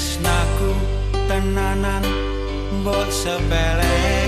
tresnaku tenanan mbok sepeleh